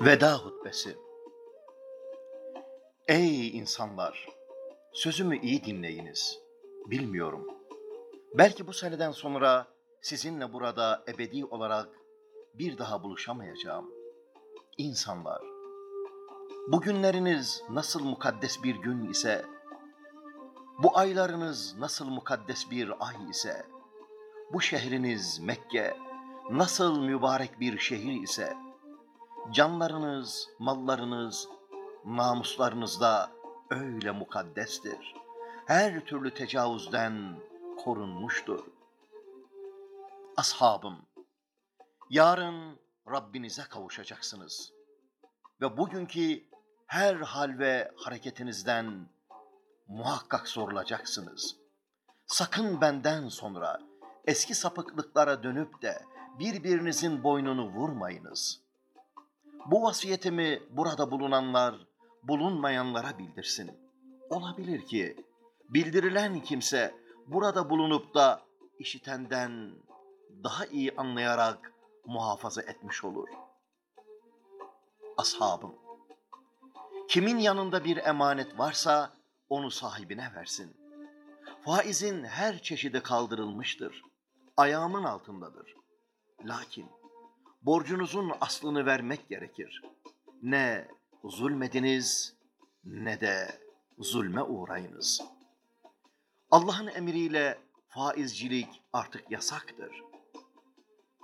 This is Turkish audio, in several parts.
Veda hutbesi Ey insanlar! Sözümü iyi dinleyiniz. Bilmiyorum. Belki bu seneden sonra sizinle burada ebedi olarak bir daha buluşamayacağım. İnsanlar, bugünleriniz nasıl mukaddes bir gün ise, bu aylarınız nasıl mukaddes bir ay ise, bu şehriniz Mekke nasıl mübarek bir şehir ise, canlarınız, mallarınız, namuslarınız da öyle mukaddestir. Her türlü tecavüzden korunmuştur. Ashabım, yarın Rabbinize kavuşacaksınız. Ve bugünkü her hal ve hareketinizden muhakkak sorulacaksınız. Sakın benden sonra eski sapıklıklara dönüp de birbirinizin boynunu vurmayınız. Bu vasiyetimi burada bulunanlar bulunmayanlara bildirsin. Olabilir ki bildirilen kimse burada bulunup da işitenden daha iyi anlayarak muhafaza etmiş olur. Ashabım, kimin yanında bir emanet varsa onu sahibine versin. Faizin her çeşidi kaldırılmıştır. Ayağımın altındadır. Lakin borcunuzun aslını vermek gerekir. Ne zulmediniz ne de zulme uğrayınız. Allah'ın emriyle faizcilik artık yasaktır.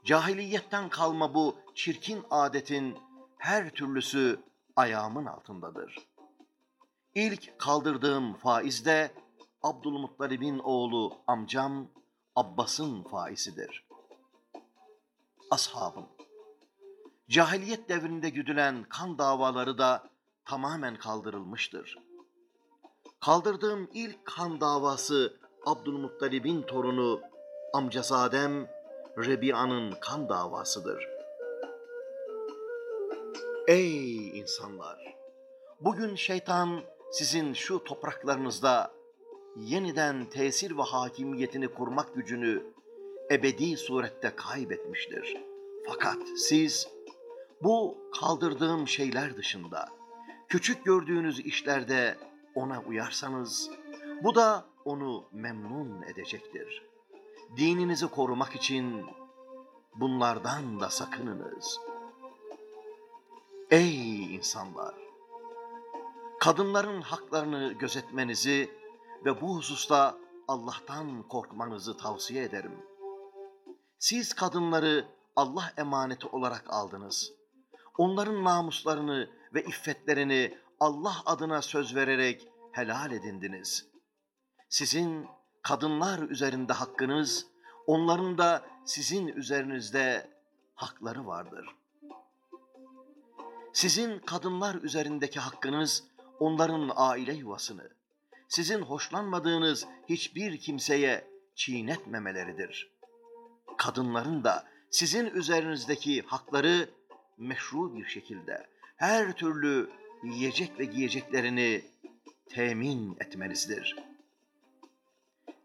Cahiliyetten kalma bu çirkin adetin her türlüsü ayağımın altındadır. İlk kaldırdığım faiz de Abdülmuttalib'in oğlu amcam Abbas'ın faizidir. Ashabım, cahiliyet devrinde güdülen kan davaları da tamamen kaldırılmıştır. Kaldırdığım ilk kan davası Abdülmuttalib'in torunu amcazadem Rebia'nın kan davasıdır. Ey insanlar! Bugün şeytan sizin şu topraklarınızda yeniden tesir ve hakimiyetini kurmak gücünü ebedi surette kaybetmiştir. Fakat siz bu kaldırdığım şeyler dışında küçük gördüğünüz işlerde ona uyarsanız bu da onu memnun edecektir. Dininizi korumak için bunlardan da sakınınız. Ey insanlar! Kadınların haklarını gözetmenizi ve bu hususta Allah'tan korkmanızı tavsiye ederim. Siz kadınları Allah emaneti olarak aldınız. Onların namuslarını ve iffetlerini Allah adına söz vererek helal edindiniz. Sizin kadınlar üzerinde hakkınız, onların da sizin üzerinizde hakları vardır. Sizin kadınlar üzerindeki hakkınız, onların aile yuvasını, sizin hoşlanmadığınız hiçbir kimseye çiğnetmemeleridir. Kadınların da sizin üzerinizdeki hakları meşru bir şekilde her türlü yiyecek ve giyeceklerini temin etmenizdir.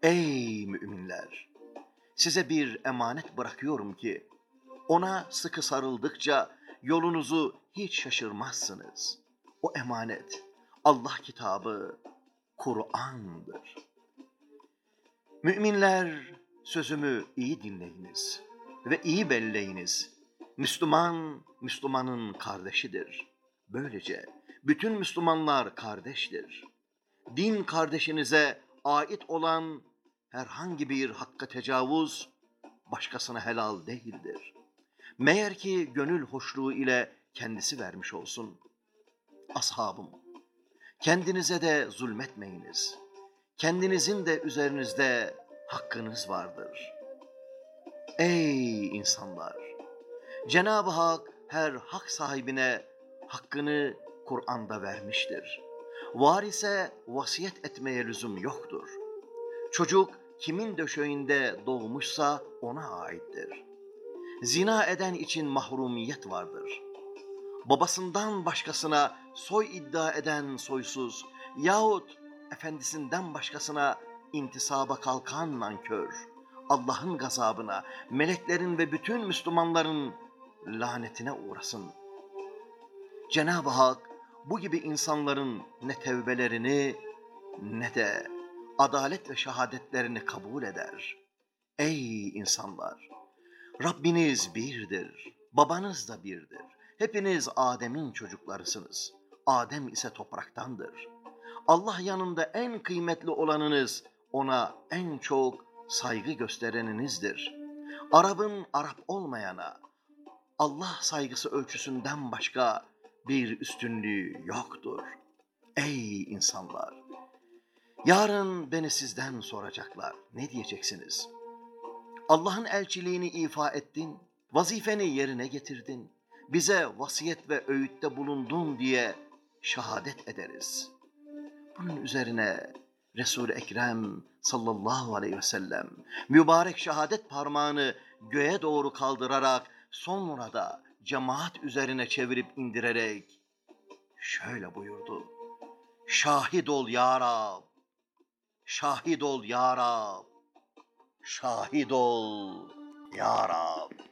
Ey müminler! Size bir emanet bırakıyorum ki ona sıkı sarıldıkça yolunuzu hiç şaşırmazsınız. O emanet Allah kitabı Kur'an'dır. Müminler sözümü iyi dinleyiniz ve iyi belleyiniz. Müslüman, Müslümanın kardeşidir. Böylece bütün Müslümanlar kardeştir. Din kardeşinize ait olan herhangi bir hakka tecavüz başkasına helal değildir. Meğer ki gönül hoşluğu ile kendisi vermiş olsun. Ashabım, kendinize de zulmetmeyiniz. Kendinizin de üzerinizde hakkınız vardır. Ey insanlar! Cenab-ı Hak her hak sahibine hakkını Kur'an'da vermiştir. Varise vasiyet etmeye lüzum yoktur. Çocuk kimin döşeğinde doğmuşsa ona aittir. Zina eden için mahrumiyet vardır. Babasından başkasına soy iddia eden soysuz yahut efendisinden başkasına intisaba kalkan nankör, Allah'ın gazabına, meleklerin ve bütün Müslümanların lanetine uğrasın. Cenab-ı Hak bu gibi insanların ne tevbelerini ne de adalet ve şehadetlerini kabul eder. Ey insanlar! Rabbiniz birdir, babanız da birdir. Hepiniz Adem'in çocuklarısınız. Adem ise topraktandır. Allah yanında en kıymetli olanınız, ona en çok saygı göstereninizdir. Arap'ın Arap olmayana, Allah saygısı ölçüsünden başka bir üstünlüğü yoktur. Ey insanlar! Yarın beni sizden soracaklar. Ne diyeceksiniz? Allah'ın elçiliğini ifa ettin, vazifeni yerine getirdin, bize vasiyet ve öğütte bulundun diye şehadet ederiz. Bunun üzerine Resul-i Ekrem sallallahu aleyhi ve sellem mübarek şehadet parmağını göğe doğru kaldırarak sonra da cemaat üzerine çevirip indirerek şöyle buyurdu. Şahit ol ya Rab, şahit ol ya Rab, şahit ol ya Rab.